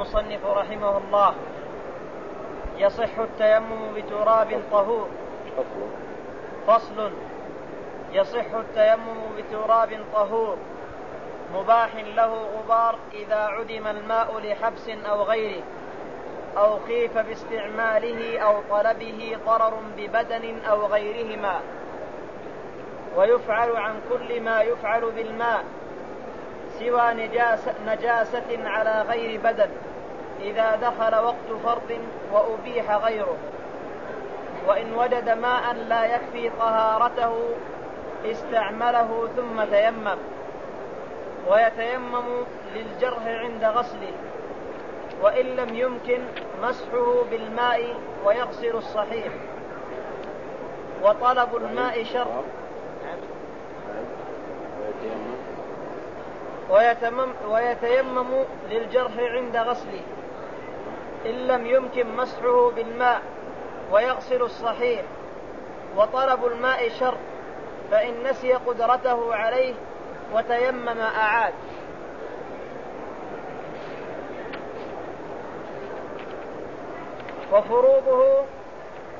المصنف رحمه الله يصح التيمم بتراب طهور. فصل. يصح التيمم بتراب طهور. مباح له غبار إذا عدم الماء لحبس أو غيره. أو خيف باستعماله أو طلبه ضرر ببدن أو غيرهما. ويفعل عن كل ما يفعل بالماء سوى نجاسة, نجاسة على غير بدن. إذا دخل وقت فرض وأبيح غيره. وإن وجد ماء لا يكفي طهارته استعمله ثم تيمم. ويتيمم للجرح عند غسله. وإن لم يمكن مسحه بالماء ويغسل الصحيح. وطلب الماء شرط. ويتمم ويتيمم للجرح عند غسله. إن لم يمكن مسحه بالماء ويغسل الصحيح وطلب الماء شرط فإن نسي قدرته عليه وتيمم أعاد. وفروضه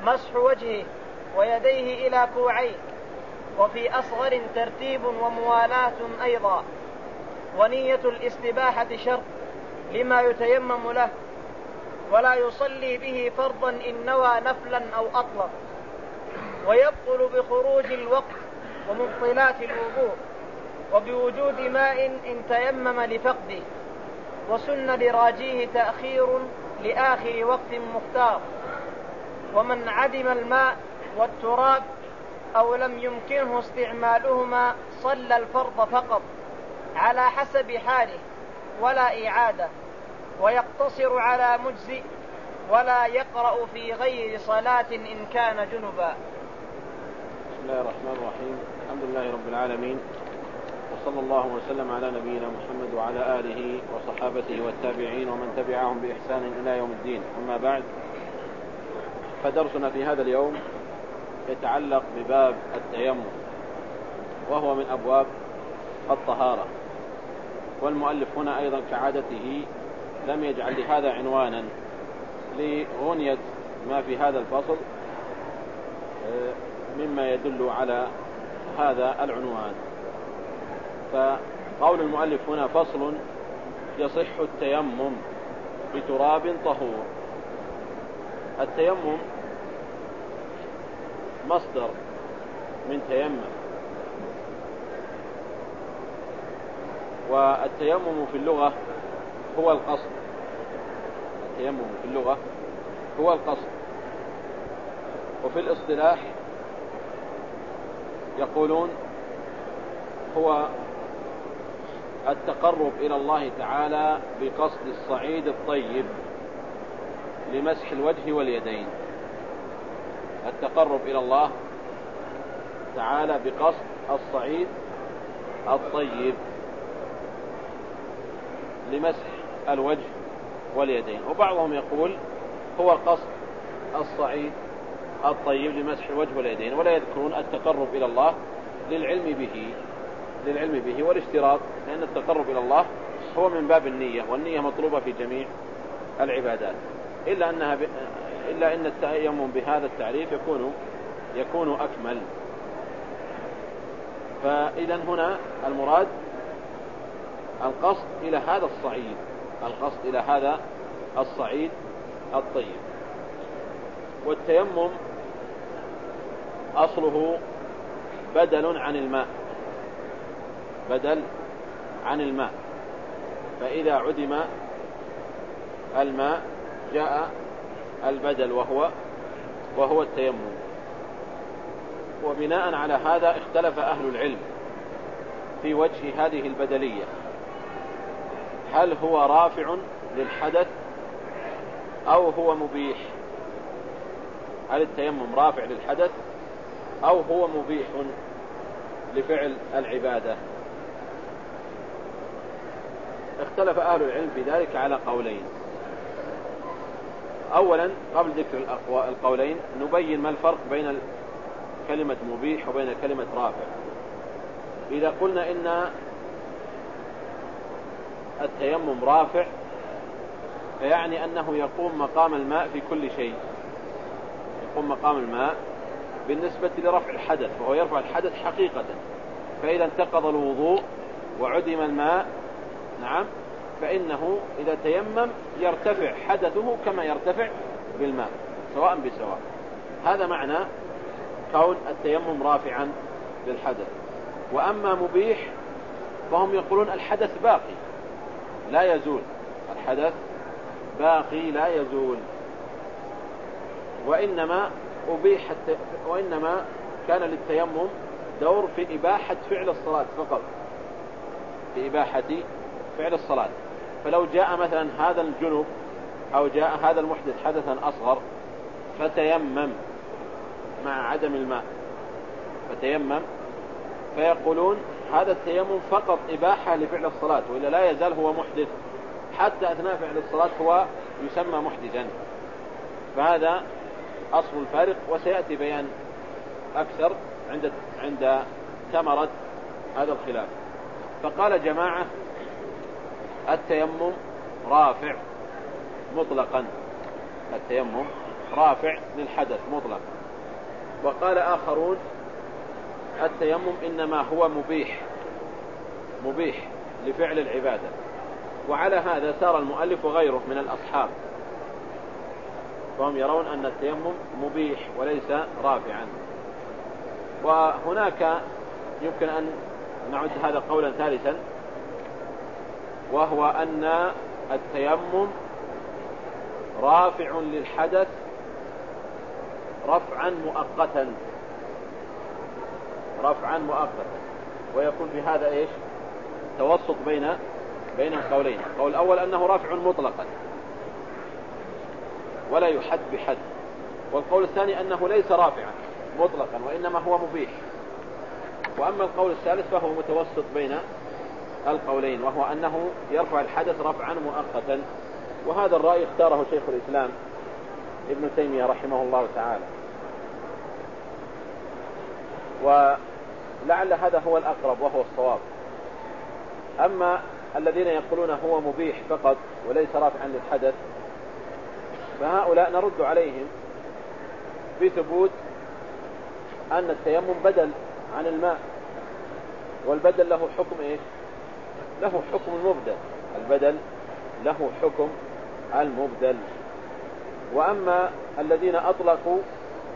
مسح وجهه ويديه إلى كوعيه وفي أصغر ترتيب وموالاة أيضا. ونية الاستباحة شرط لما يتيمم له ولا يصلي به فرضا إن نوى نفلا أو أطلق ويبطل بخروج الوقت ومبطلات الوضوء وبوجود ماء إن تيمم لفقده. وسن لراجيه تأخير لآخر وقت مختار. ومن عدم الماء والتراب أو لم يمكنه استعمالهما صلى الفرض فقط على حسب حاله ولا إعادة. ويقتصر على مجزئ ولا يقرأ في غير صلاة إن كان جنبا. بسم الله الرحمن الرحيم. الحمد لله رب العالمين. وصلى الله وسلم على نبينا محمد وعلى آله وصحابته والتابعين ومن تبعهم بإحسان إلى يوم الدين. أما بعد فدرسنا في هذا اليوم يتعلق بباب التيمم وهو من أبواب الطهارة. والمؤلف هنا أيضا كعادته لم يجعل لهذا عنوانا. لغنية ما في هذا الفصل آه، مما يدل على هذا العنوان. فقول المؤلف هنا فصل يصح التيمم بتراب طهور. التيمم مصدر من تيمم. والتيمم في اللغة هو القصد. التيمم في اللغة هو القصد. وفي الاصطلاح يقولون هو التقرب إلى الله تعالى بقصد الصعيد الطيب لمسح الوجه واليدين. التقرب إلى الله تعالى بقصد الصعيد الطيب لمسح الوجه واليدين. وبعضهم يقول هو قصد الصعيد الطيب لمسح الوجه واليدين ولا يذكرون التقرب إلى الله للعلم به للعلم به والاشتراط لأن التقرب إلى الله هو من باب النية والنية مطلوبة في جميع العبادات. إلا أنها ب... إلا أن التيمم بهذا التعريف يكون يكون أكمل. فإذا هنا المراد القصد إلى هذا الصعيد. القصد إلى هذا الصعيد الطيب. والتيمم أصله بدل عن الماء. بدل عن الماء. فإذا عدم الماء جاء البدل وهو وهو التيمم. وبناء على هذا اختلف أهل العلم في وجه هذه البدلية. هل هو رافع للحدث أو هو مبيح؟ هل التيمم رافع للحدث أو هو مبيح لفعل العبادة؟ اختلف أهل العلم في ذلك على قولين. أولا قبل ذكر القولين نبين ما الفرق بين كلمة مبيح وبين كلمة رافع. إذا قلنا إن التيمم رافع فيعني أنه يقوم مقام الماء في كل شيء. يقوم مقام الماء بالنسبة لرفع الحدث وهو يرفع الحدث حقيقة. فإذا انتقض الوضوء وعدم الماء نعم فإنه إذا تيمم يرتفع حدثه كما يرتفع بالماء سواء بسواء. هذا معنى كون التيمم رافعا للحدث. وأما مبيح فهم يقولون الحدث باقي. لا يزول. الحدث باقي لا يزول. وإنما أبيح وإنما كان للتيمم دور في إباحة فعل الصلاة فقط. في إباحة فعل الصلاة. فلو جاء مثلا هذا الجنوب أو جاء هذا المحدث حدثا أصغر فتيمم مع عدم الماء فتيمم فيقولون هذا التيمم فقط إباحة لفعل الصلاة وإلا لا يزال هو محدث. حتى أثناء فعل الصلاة هو يسمى محدثا. فهذا أصل الفارق وسيأتي بيان أكثر عند عند ثمرة هذا الخلاف. فقال جماعة التيمم رافع مطلقا. التيمم رافع للحدث مطلقا. وقال آخرون التيمم إنما هو مبيح مبيح لفعل العبادة. وعلى هذا سار المؤلف وغيره من الأصحاب. فهم يرون أن التيمم مبيح وليس رافعا. وهناك يمكن أن نعد هذا قولا ثالثا وهو أن التيمم رافع للحدث رفعا مؤقتا. رفعا مؤقتا. ويكون في هذا إيش؟ توسط بين بين القولين. القول الأول أنه رافع مطلقا. ولا يحد بحد. والقول الثاني أنه ليس رافعا مطلقا وإنما هو مبيح. وأما القول الثالث فهو متوسط بين القولين وهو أنه يرفع الحدث رفعا مؤقتا. وهذا الرأي اختاره شيخ الإسلام ابن تيمية رحمه الله تعالى. ولعل هذا هو الأقرب وهو الصواب. أما الذين يقولون هو مبيح فقط وليس رافعا للحدث فهؤلاء نرد عليهم بثبوت أن التيمم بدل عن الماء والبدل له حكم إيش؟ له حكم المبدل البدل له حكم المبدل. وأما الذين أطلقوا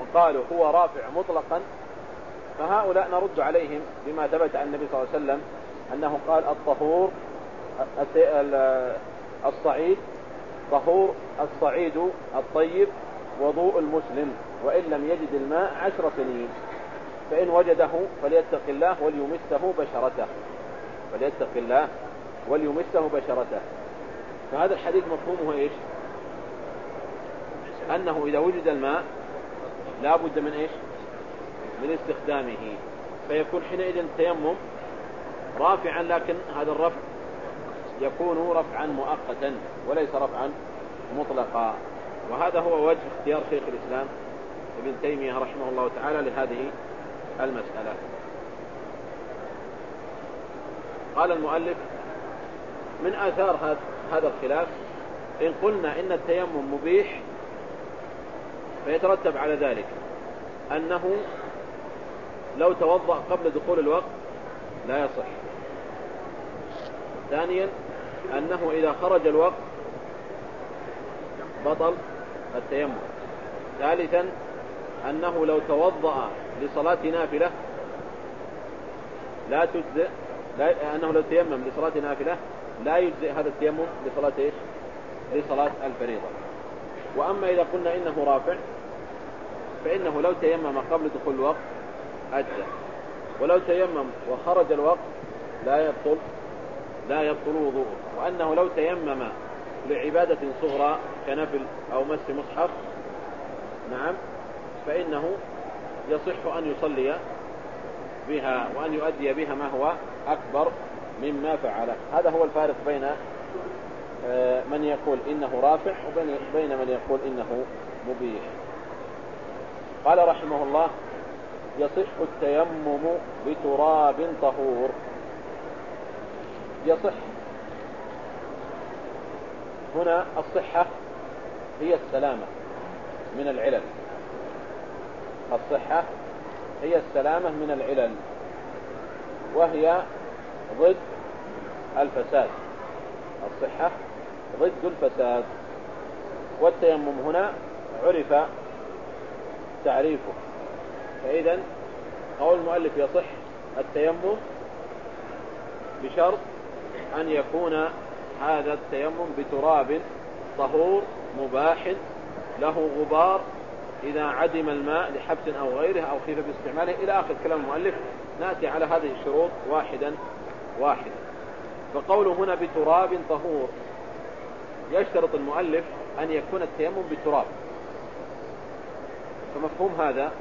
وقالوا هو رافع مطلقا فهؤلاء نرد عليهم بما ثبت عن النبي صلى الله عليه وسلم أنه قال الطهور الصعيد طهور الصعيد الطيب وضوء المسلم وإن لم يجد الماء عشر سنين. فإن وجده فليتق الله وليمسه بشرته. فليتق الله وليمسه بشرته. فهذا الحديث مفهومه إيش؟ أنه إذا وجد الماء لا بد من إيش؟ من استخدامه فيكون حينئذ التيمم رافعا لكن هذا الرفع يكون رفعا مؤقتا وليس رفعا مطلقا. وهذا هو وجه اختيار شيخ الإسلام ابن تيمية رحمه الله تعالى لهذه المسألة. قال المؤلف من آثار هذا الخلاف إن قلنا إن التيمم مبيح فيترتب على ذلك أنه لو توضأ قبل دخول الوقت لا يصح. ثانيا أنه إذا خرج الوقت بطل التيمم. ثالثا أنه لو توضأ لصلاة نافلة لا تجزئ لا أنه لو تيمم لصلاة نافلة لا يجزئ هذا التيمم لصلاة إيش؟ لصلاة الفريضة. وأما إذا قلنا إنه رافع فإنه لو تيمم قبل دخول الوقت أجزأ ولو تيمم وخرج الوقت لا يبطل لا يبطل وضوءه. وأنه لو تيمم لعبادة صغرى كنفل أو مس مصحف نعم فإنه يصح أن يصلي بها وأن يؤدي بها ما هو أكبر مما فعله هذا هو الفارق بين آه، من يقول إنه رافع وبين من يقول إنه مبيح. قال رحمه الله يصح التيمم بتراب طهور. يصح. هنا الصحة هي السلامة من العلل. الصحة هي السلامة من العلل. وهي ضد الفساد. الصحة ضد الفساد. والتيمم هنا عرف تعريفه. فإذا قول المؤلف يصح التيمم بشرط أن يكون هذا التيمم بتراب طهور مباح له غبار إذا عدم الماء لحبس أو غيره أو خيف باستعماله. إلى آخر كلام المؤلف نأتي على هذه الشروط واحدا واحدا. فقوله هنا بتراب طهور يشترط المؤلف أن يكون التيمم بتراب. فمفهوم هذا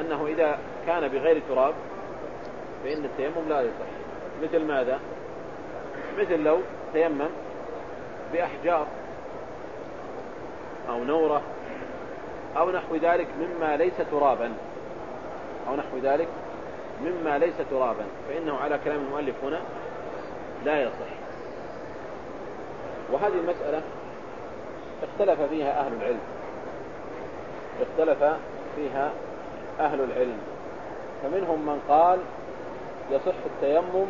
أنه إذا كان بغير تراب فإن التيمم لا يصح. مثل ماذا؟ مثل لو تيمم بأحجار أو نورة أو نحو ذلك مما ليس ترابا. أو نحو ذلك مما ليس ترابا. فإنه على كلام المؤلف هنا لا يصح. وهذه المسألة اختلف فيها أهل العلم. اختلف فيها أهل العلم. فمنهم من قال يصح التيمم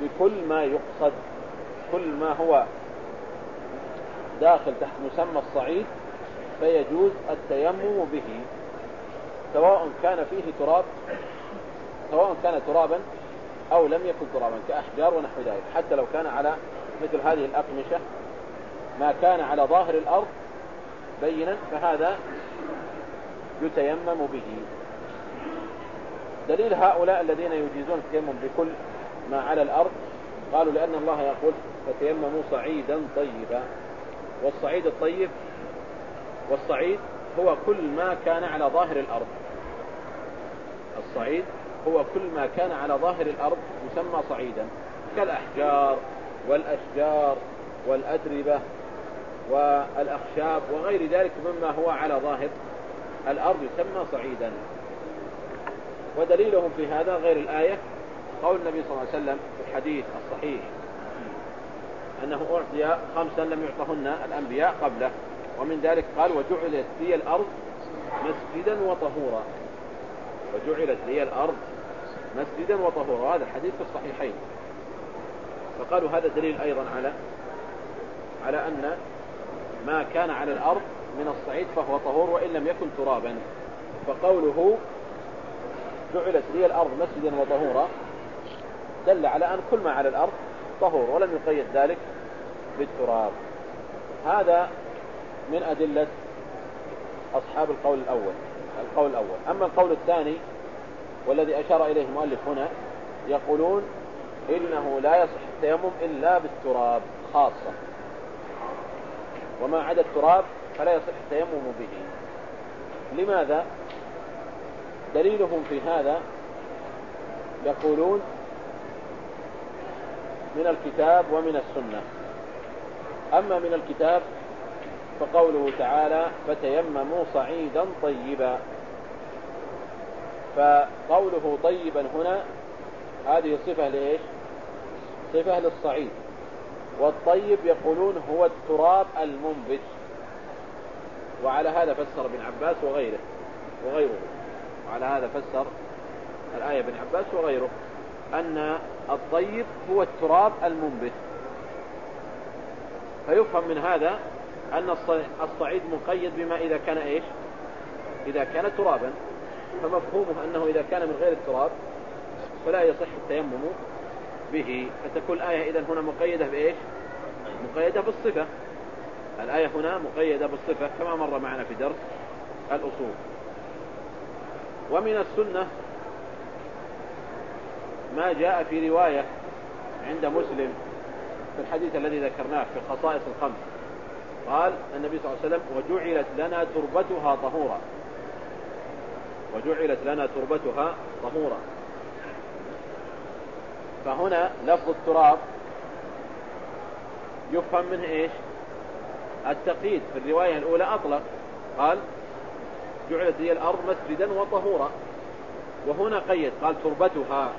بكل ما يقصد كل ما هو داخل تحت مسمى الصعيد فيجوز التيمم به. سواء كان فيه تراب سواء كان ترابا أو لم يكن ترابا كأحجار ونحو ذلك. حتى لو كان على مثل هذه الأقمشة ما كان على ظاهر الأرض بينا فهذا يتيمم به. دليل هؤلاء الذين يجيزون التيمم بكل ما على الأرض قالوا لأن الله يقول فتيمموا صعيدا طيبا. والصعيد الطيب والصعيد هو كل ما كان على ظاهر الأرض. الصعيد هو كل ما كان على ظاهر الأرض يسمى صعيدا كالأحجار والأشجار والأتربة والأخشاب وغير ذلك مما هو على ظاهر. الأرض يسمى صعيدا. ودليلهم في هذا غير الآية قول النبي صلى الله عليه وسلم في الحديث الصحيح أنه أعطي خمسا لم يعطهن الأنبياء قبله ومن ذلك قال وجعلت لي الأرض مسجدا وطهورا. وجعلت لي الأرض مسجدا وطهورا هذا الحديث في الصحيحين. فقالوا هذا دليل أيضا على على أن ما كان على الأرض من الصعيد فهو طهور وإن لم يكن ترابا. فقوله جعلت لي الأرض مسجدا وطهورا دل على أن كل ما على الأرض طهور ولم يقيد ذلك بالتراب. هذا من أدلة أصحاب القول الأول. القول الأول. أما القول الثاني والذي أشار إليه المؤلف هنا يقولون إنه لا يصح التيمم إلا بالتراب خاصة. وما عدا التراب فلا يصح التيمم به. لماذا؟ دليلهم في هذا يقولون من الكتاب ومن السنة. أما من الكتاب فقوله تعالى فتيمموا صعيدا طيبا فقوله طيبا هنا هذه صفة لإيش؟ صفة للصعيد. والطيب يقولون هو التراب المنبت. وعلى هذا فسر ابن عباس وغيره وغيره. وعلى هذا فسر الآية ابن عباس وغيره أن الطيب هو التراب المنبت. فيفهم من هذا أن الصعيد مقيد بما إذا كان إيش؟ إذا كان ترابا. فمفهومه أنه إذا كان من غير التراب فلا يصح التيمم به. فتكون الآية إذا هنا مقيدة بإيش؟ مقيدة بالصفة. الآية هنا مقيدة بالصفة كما مر معنا في درس الأصول. ومن السنة ما جاء في رواية عند مسلم في الحديث الذي ذكرناه في خصائص الخمس. قال النبي صلى الله عليه وسلم وجعلت لنا تربتها طهورا. وجعلت لنا تربتها طهورا. فهنا لفظ التراب يفهم منه إيش؟ التقييد في الرواية الأولى أطلق. قال جعلت هي الأرض مسجدا وطهورا. وهنا قيد قال تربتها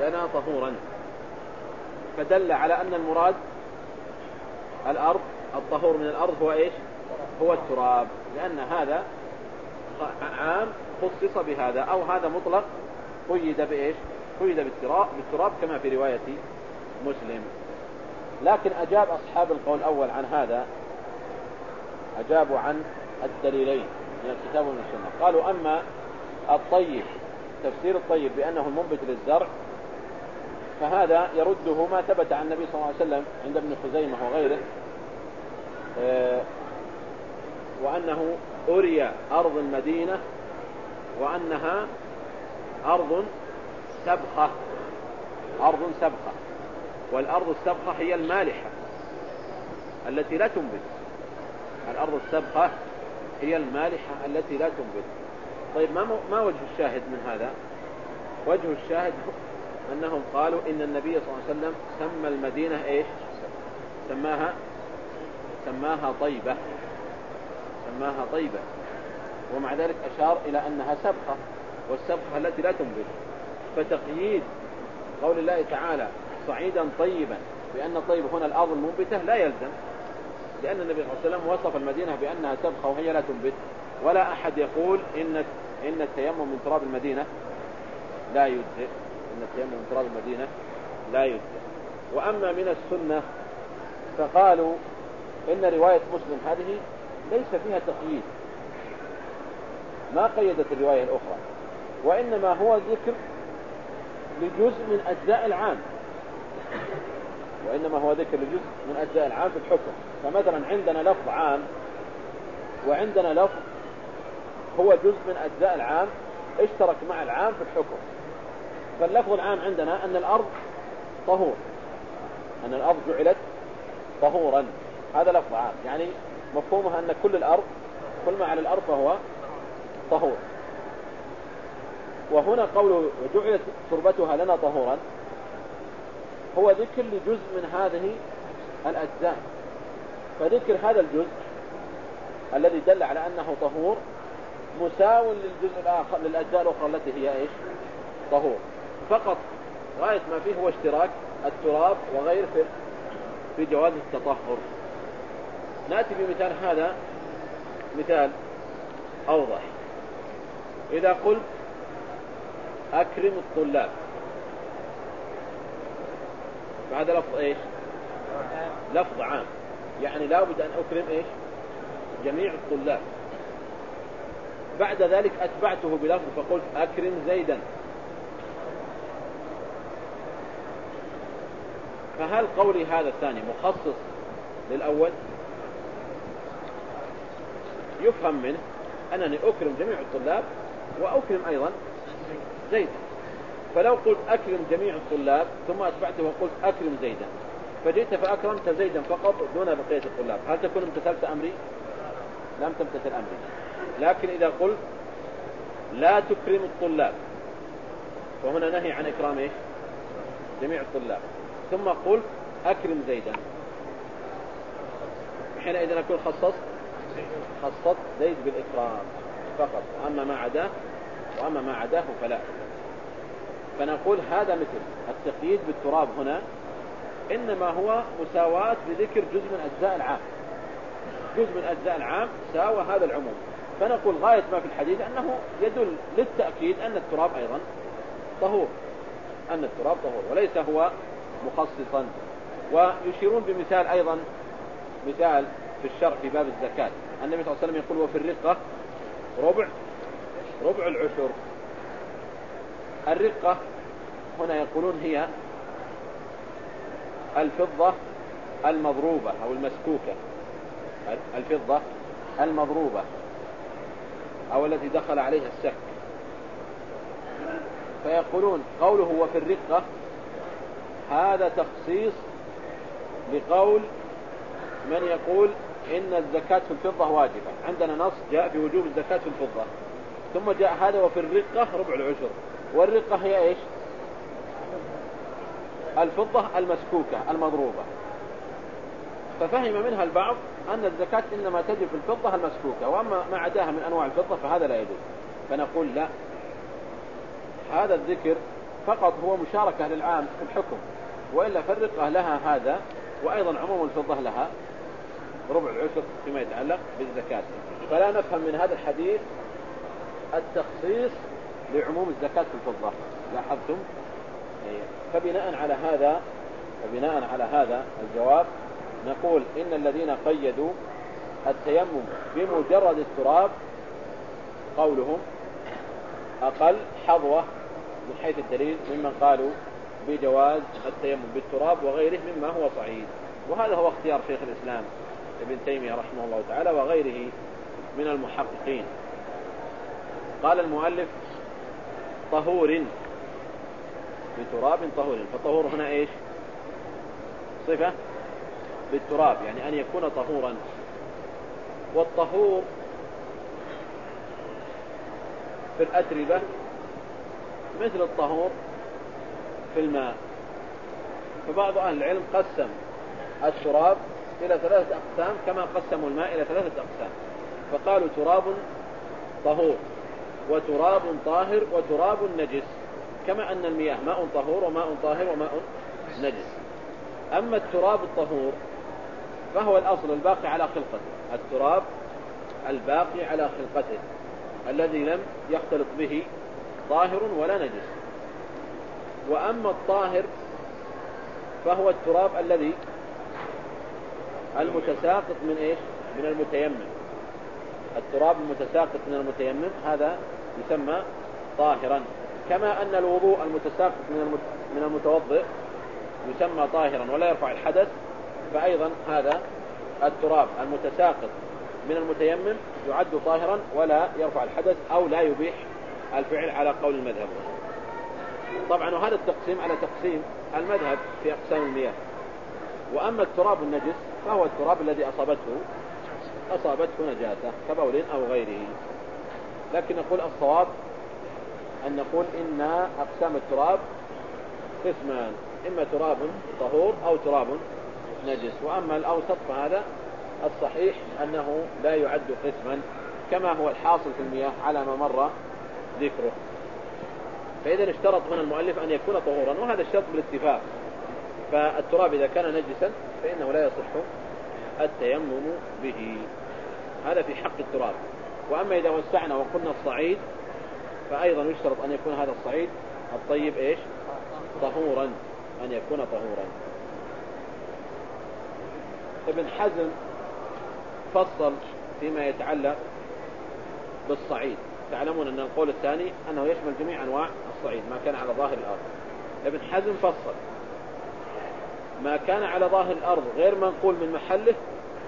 لنا طهورا. فدل على أن المراد الأرض الطهور من الأرض هو إيش؟ هو التراب. لأن هذا عام خصص بهذا أو هذا مطلق قيد بإيش؟ قيد بالتراب, بالتراب كما في رواية مسلم. لكن أجاب أصحاب القول الأول عن هذا أجابوا عن الدليلين من الكتاب ومن السنة. قالوا أما الطيب تفسير الطيب بأنه المنبت للزرع فهذا يرده ما ثبت عن النبي صلى الله عليه وسلم عند ابن خزيمة وغيره آه، وأنه أري أرض المدينة وأنها أرض سبخة أرض سبخة والأرض السبخة هي المالحة التي لا تنبت. الأرض السبخة هي المالحة التي لا تنبت. طيب ما, ما وجه الشاهد من هذا؟ وجه الشاهد أنهم قالوا إن النبي صلى الله عليه وسلم سمى المدينة إيش؟ سماها سماها طيبة. سماها طيبة. ومع ذلك أشار إلى أنها سبخة والسبخة التي لا تنبت. فتقييد قول الله تعالى صعيدا طيبا بأن طيب هنا الأرض المنبتة لا يلزم. لأن النبي صلى الله عليه وسلم وصف المدينة بأنها سبخة وهي لا تنبت. ولا أحد يقول إن إن التيمم من تراب المدينة لا يجزئ. إن التيمم من تراب المدينة لا يجزئ. وأما من السنة فقالوا إن رواية مسلم هذه ليس فيها تقييد. ما قيدت الرواية الأخرى. وإنما هو ذكر لجزء من أجزاء العام. وإنما هو ذكر لجزء من أجزاء العام في الحكم. فمثلا عندنا لفظ عام وعندنا لفظ هو جزء من أجزاء العام اشترك مع العام في الحكم. فاللفظ العام عندنا أن الأرض طهور. أن الأرض جعلت طهورا. هذا لفظ عام. يعني مفهومها أن كل الأرض كل ما على الأرض فهو طهور. وهنا قوله جعلت تربتها لنا طهورا. هو ذكر لجزء من هذه الأجزاء. فذكر هذا الجزء الذي دل على أنه طهور مساو للجزء الآخر للأجزاء الأخرى التي هي إيش؟ طهور. فقط غاية ما فيه هو اشتراك التراب وغير في, في جواز التطهر. نأتي بمثال هذا مثال أوضح. إذا قلت أكرم الطلاب فهذا لفظ إيش؟ لفظ عام. يعني لابد أن أكرم إيش؟ جميع الطلاب. بعد ذلك أتبعته بلفظ فقلت أكرم زيدا. فهل قولي هذا الثاني مخصص للأول؟ يفهم منه أنني أكرم جميع الطلاب وأكرم أيضا زيدا. فلو قلت أكرم جميع الطلاب ثم أتبعته وقلت أكرم زيدا. فجئت فأكرمت زيدا فقط دون بقية الطلاب. هل تكون امتثلت أمري؟ لم تمتثل أمري. لكن إذا قلت لا تكرم الطلاب وهنا نهي عن إكرام إيش؟ جميع الطلاب. ثم قلت أكرم زيدا. حينئذ أكون خصصت؟ خصصت زيد بالإكرام فقط. أما ما عداه وأما ما عداه فلا. فنقول هذا مثل التقييد بالتراب هنا إنما هو مساواة بذكر جزء من أجزاء العام. جزء من أجزاء العام ساوى هذا العموم. فنقول غاية ما في الحديث أنه يدل للتأكيد أن التراب أيضا طهور. أن التراب طهور وليس هو مخصصا. ويشيرون بمثال أيضا مثال في الشرع في باب الزكاة. النبي صلى الله عليه وسلم يقول وفي الرقة ربع ربع العشر. الرقة هنا يقولون هي الفضة المضروبة أو المسكوكة. الفضة المضروبة أو التي دخل عليها السك. فيقولون قوله وفي الرقة هذا تخصيص لقول من يقول إن الزكاة في الفضة واجبة. عندنا نص جاء في وجوب الزكاة في الفضة. ثم جاء هذا وفي الرقة ربع العشر. والرقة هي إيش؟ الفضة المسكوكة المضروبة. ففهم منها البعض أن الزكاة إنما تجب في الفضة المسكوكة وأما ما عداها من أنواع الفضة فهذا لا يجوز. فنقول لا. هذا الذكر فقط هو مشاركة للعام في الحكم وإلا فرقة لها هذا وأيضا عموم الفضة لها ربع العشر فيما يتعلق بالزكاة. فلا نفهم من هذا الحديث التخصيص لعموم الزكاة في الفضة. لاحظتم؟ إيه. فبناء على هذا فبناء على هذا الجواب نقول إن الذين قيدوا التيمم بمجرد التراب قولهم أقل حظوة من حيث الدليل ممن قالوا بجواز التيمم بالتراب وغيره مما هو صعيد وهذا هو اختيار شيخ الإسلام ابن تيمية رحمه الله تعالى وغيره من المحققين. قال المؤلف طهور. بتراب طهور. فالطهور هنا إيش؟ صفة بالتراب يعني أن يكون طهورا. والطهور في الأتربة مثل الطهور في الماء. فبعض أهل العلم قسم التراب إلى ثلاثة أقسام كما قسموا الماء إلى ثلاثة أقسام. فقالوا تراب طهور. وتراب طاهر وتراب نجس. كما أن المياه ماء طهور وماء طاهر وماء نجس. أما التراب الطهور فهو الأصل الباقي على خلقته. التراب الباقي على خلقته. الذي لم يختلط به طاهر ولا نجس. وأما الطاهر فهو التراب الذي المتساقط من إيش؟ من المتيمم. التراب المتساقط من المتيمم هذا يسمى طاهرا. كما أن الوضوء المتساقط من من المتوضئ يسمى طاهرا ولا يرفع الحدث فأيضا هذا التراب المتساقط من المتيمم يعد طاهرا ولا يرفع الحدث أو لا يبيح الفعل على قول المذهب. طبعا وهذا التقسيم على تقسيم المذهب في أقسام المياه. وأما التراب النجس فهو التراب الذي أصابته أصابته نجاسة كبول أو غيره. لكن نقول الصواب أن نقول إن أقسام التراب قسمان إما تراب طهور أو تراب نجس. وأما الأوسط فهذا الصحيح أنه لا يعد قسما كما هو الحاصل في المياه على ما مر ذكره. فإذا اشترط هنا المؤلف أن يكون طهورا وهذا الشرط بالاتفاق. فالتراب إذا كان نجسا فإنه لا يصح التيمم به. هذا في حق التراب. وأما إذا وسعنا وقلنا الصعيد فأيضا يشترط أن يكون هذا الصعيد الطيب إيش؟ طهورا أن يكون طهورا. ابن حزم فصل فيما يتعلق بالصعيد. تعلمون أن القول الثاني أنه يشمل جميع أنواع الصعيد ما كان على ظاهر الأرض. ابن حزم فصل ما كان على ظاهر الأرض غير منقول من محله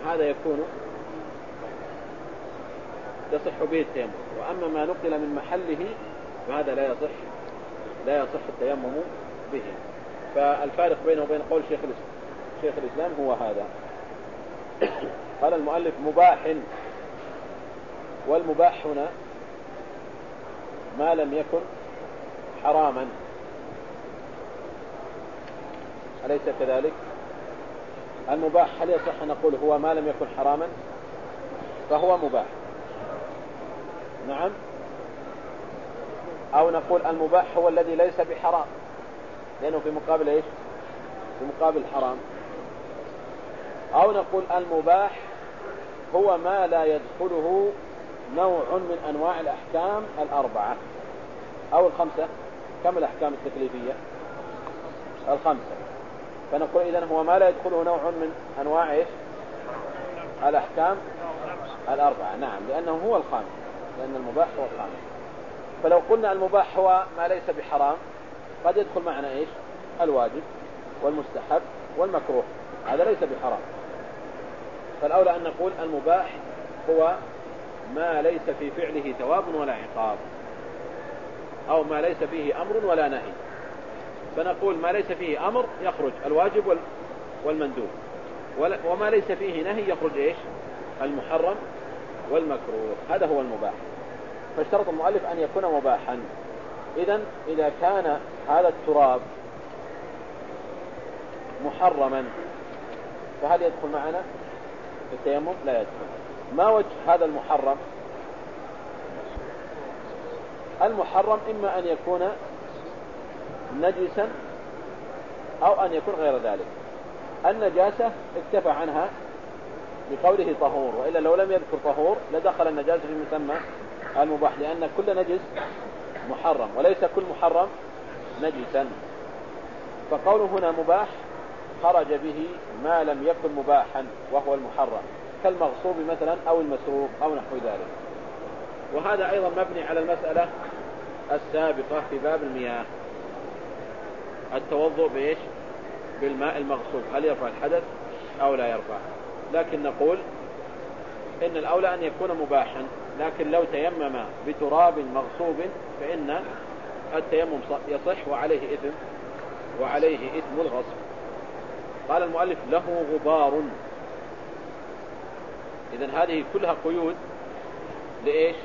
هذا يكون يصح به التيمم. وأما ما نقل من محله فهذا لا يصح لا يصح التيمم به. فالفارق بينه وبين قول شيخ الإسلام شيخ الإسلام هو هذا. قال المؤلف مباح. والمباح هنا ما لم يكن حراما. أليس كذلك؟ المباح هل يصح أن نقول هو ما لم يكن حراما؟ فهو مباح. نعم. أو نقول المباح هو الذي ليس بحرام. لأنه في مقابل إيش؟ في مقابل الحرام أو نقول المباح هو ما لا يدخله نوع من أنواع الأحكام الأربعة. أو الخمسة. كم الأحكام التكليفية؟ الخمسة. فنقول إذن هو ما لا يدخله نوع من أنواع إيش؟ الأحكام الأربعة. نعم لأنه هو الخامس. لأن المباح هو الخامس فلو قلنا المباح هو ما ليس بحرام قد يدخل معنا إيش؟ الواجب والمستحب والمكروه. هذا ليس بحرام. فالأولى أن نقول المباح هو ما ليس في فعله ثواب ولا عقاب أو ما ليس فيه أمر ولا نهي. فنقول ما ليس فيه أمر يخرج الواجب والمندوب وما ليس فيه نهي يخرج إيش؟ المحرم والمكروه هذا هو المباح. فاشترط المؤلف أن يكون مباحا. إذا إذا كان هذا التراب محرما فهل يدخل معنا؟ في التيمم لا يدخل. ما وجه هذا المحرم؟ المحرم إما أن يكون نجسا أو أن يكون غير ذلك. النجاسة اكتفى عنها بقوله طهور وإلا لو لم يذكر طهور لدخل النجاسة في مسمى المباح لأن كل نجس محرم وليس كل محرم نجسا. فقوله هنا مباح خرج به ما لم يكن مباحا وهو المحرم كالمغصوب مثلا أو المسروق أو نحو ذلك. وهذا أيضا مبني على المسألة السابقة في باب المياه. التوضؤ بإيش؟ بالماء المغصوب. هل يرفع الحدث أو لا يرفع؟ لكن نقول إن الأولى أن يكون مباحا لكن لو تيمم بتراب مغصوب فإن التيمم يصح وعليه إثم وعليه إثم الغصب. قال المؤلف له غبار. إذا هذه كلها قيود لإيش؟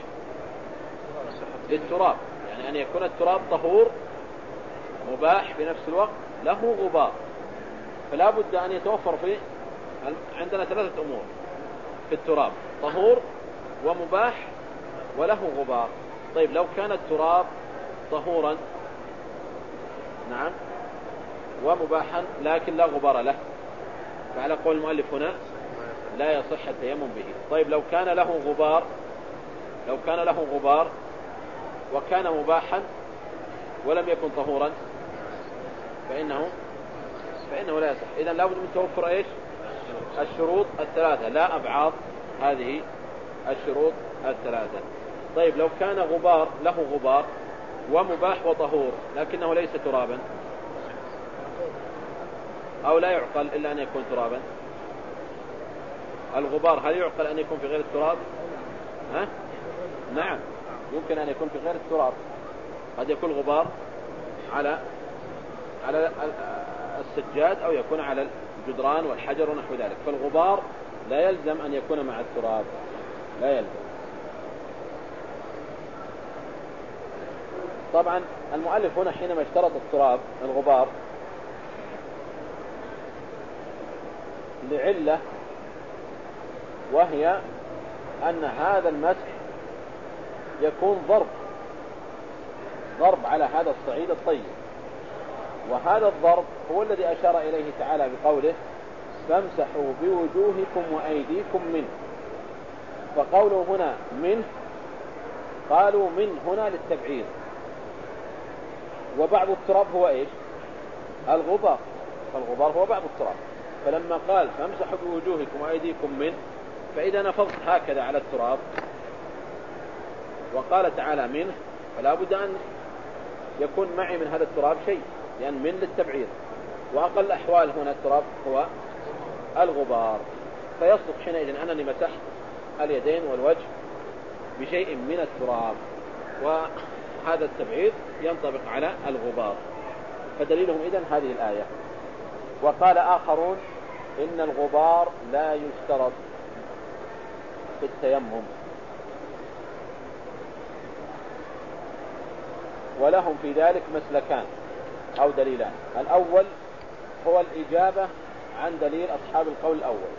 للتراب. يعني أن يكون التراب طهور مباح في نفس الوقت له غبار. فلا بد أن يتوفر فيه عندنا ثلاثة أمور في التراب طهور ومباح وله غبار. طيب لو كان التراب طهورا نعم ومباحا لكن لا غبار له فعلى قول المؤلف هنا لا يصح التيمم به. طيب لو كان له غبار لو كان له غبار وكان مباحا ولم يكن طهورا فإنه فإنه لا يصح. إذا لابد من توفر إيش؟ الشروط الثلاثة لا أبعاض هذه الشروط الثلاثة. طيب لو كان غبار له غبار ومباح وطهور لكنه ليس ترابا. أو لا يعقل إلا أن يكون ترابا. الغبار هل يعقل أن يكون في غير التراب؟ ها؟ نعم يمكن أن يكون في غير التراب. قد يكون غبار على على السجاد أو يكون على الجدران والحجر ونحو ذلك. فالغبار لا يلزم أن يكون مع التراب. لا يلزم. طبعا المؤلف هنا حينما اشترط التراب الغبار لعلة وهي أن هذا المسح يكون ضرب ضرب على هذا الصعيد الطيب. وهذا الضرب هو الذي أشار إليه تعالى بقوله فامسحوا بوجوهكم وأيديكم منه فقوله هنا منه قالوا من هنا للتبعير وبعض التراب هو إيش؟ الغبار. فالغبار هو بعض التراب. فلما قال فامسحوا بوجوهكم وأيديكم منه فإذا نفضت هكذا على التراب. وقال تعالى منه فلا بد أن يكون معي من هذا التراب شيء. لأن من للتبعير. وأقل أحوال هنا التراب هو الغبار. فيصدق حينئذ أنني مسحت اليدين والوجه بشيء من التراب. وهذا التبعير ينطبق على الغبار. فدليلهم إذن هذه الآية. وقال آخرون إن الغبار لا يشترط في التيمم. ولهم في ذلك مسلكان. أو دليلان. الأول هو الإجابة عن دليل أصحاب القول الأول.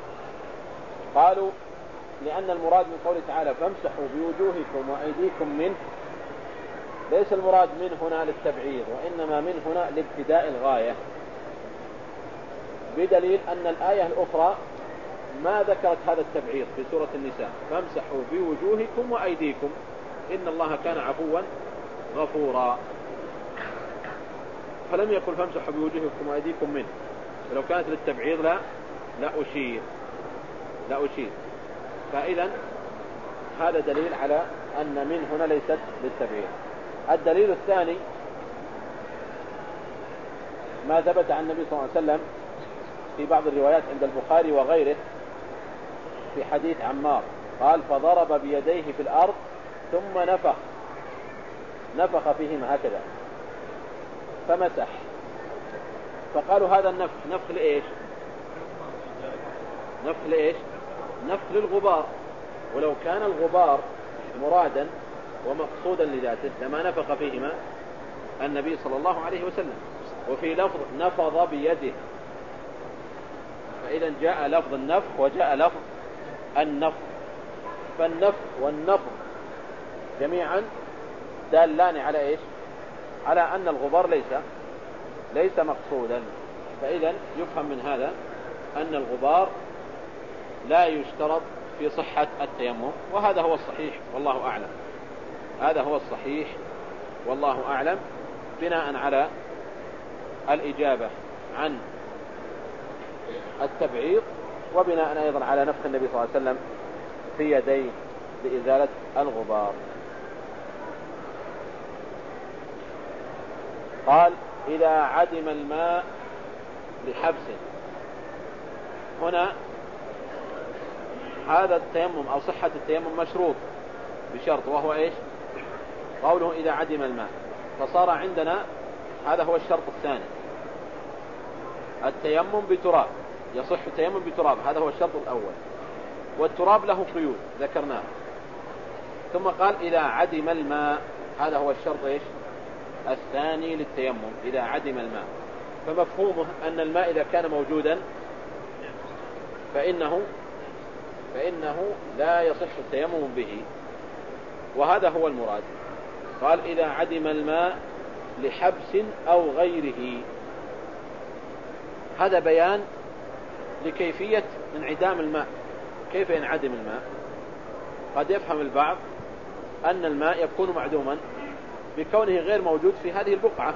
قالوا لأن المراد من قوله تعالى فامسحوا بوجوهكم وأيديكم منه ليس المراد من هنا للتبعير وإنما من هنا لابتداء الغاية. بدليل أن الآية الأخرى ما ذكرت هذا التبعير في سورة النساء. فامسحوا بوجوهكم وأيديكم. إن الله كان عفوا غفورا. فلم يقل فامسحوا بوجوهكم وأيديكم منه. فلو كانت للتبعير لا لا أشير. لا أشير. فإذا هذا دليل على أن من هنا ليست للتبعير الدليل الثاني ما ثبت عن النبي صلى الله عليه وسلم في بعض الروايات عند البخاري وغيره في حديث عمار. قال فضرب بيديه في الأرض ثم نفخ. نفخ فيهما هكذا. فمسح. فقالوا هذا النفخ نفخ لإيش؟ نفخ لإيش؟ نفخ للغبار. ولو كان الغبار مرادا ومقصودا لذاته لما نفخ فيهما النبي صلى الله عليه وسلم. وفي لفظ نفض بيده. فإذا جاء لفظ النفخ وجاء لفظ النفخ. فالنفخ والنفض جميعا دالان على إيش؟ على أن الغبار ليس ليس مقصودا. فإذا يفهم من هذا أن الغبار لا يشترط في صحة التيمم وهذا هو الصحيح والله أعلم. هذا هو الصحيح والله أعلم بناء على الإجابة عن التبعيض وبناء أيضا على نفخ النبي صلى الله عليه وسلم في يديه لإزالة الغبار. قال إذا عدم الماء لحبس هنا هذا التيمم أو صحة التيمم مشروط بشرط وهو إيش؟ قوله إذا عدم الماء. فصار عندنا هذا هو الشرط الثاني. التيمم بتراب يصح التيمم بتراب هذا هو الشرط الأول. والتراب له قيود ذكرناه. ثم قال إذا عدم الماء هذا هو الشرط إيش؟ الثاني للتيمم إذا عدم الماء. فمفهومه أن الماء إذا كان موجودا فإنه فإنه لا يصح التيمم به. وهذا هو المراد. قال إذا عدم الماء لحبس أو غيره. هذا بيان لكيفية انعدام الماء. كيف ينعدم الماء؟ قد يفهم البعض أن الماء يكون معدوما. بكونه غير موجود في هذه البقعة.